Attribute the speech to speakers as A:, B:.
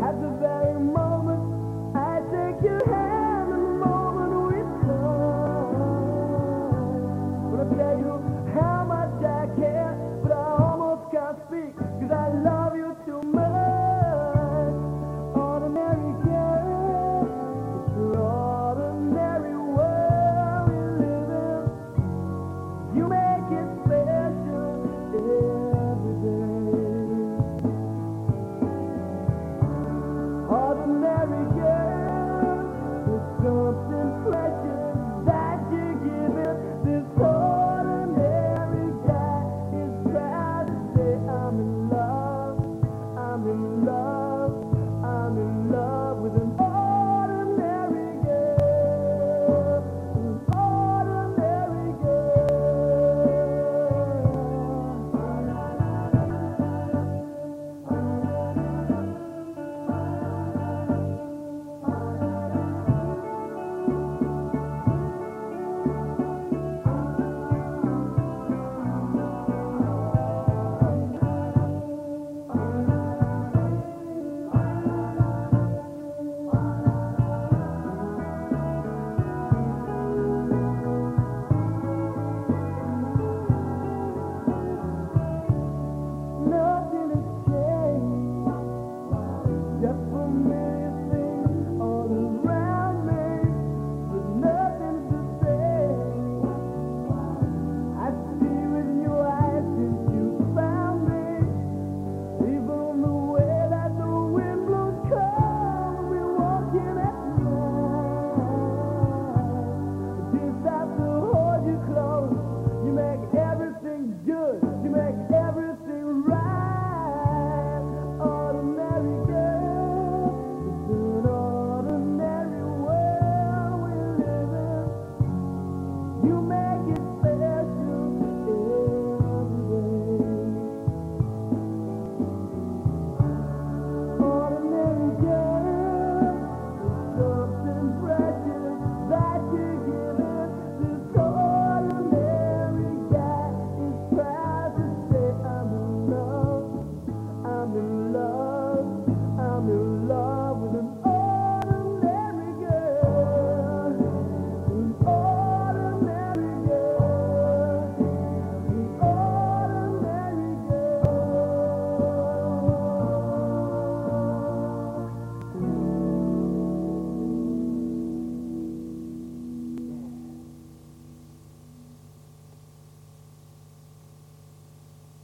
A: Have the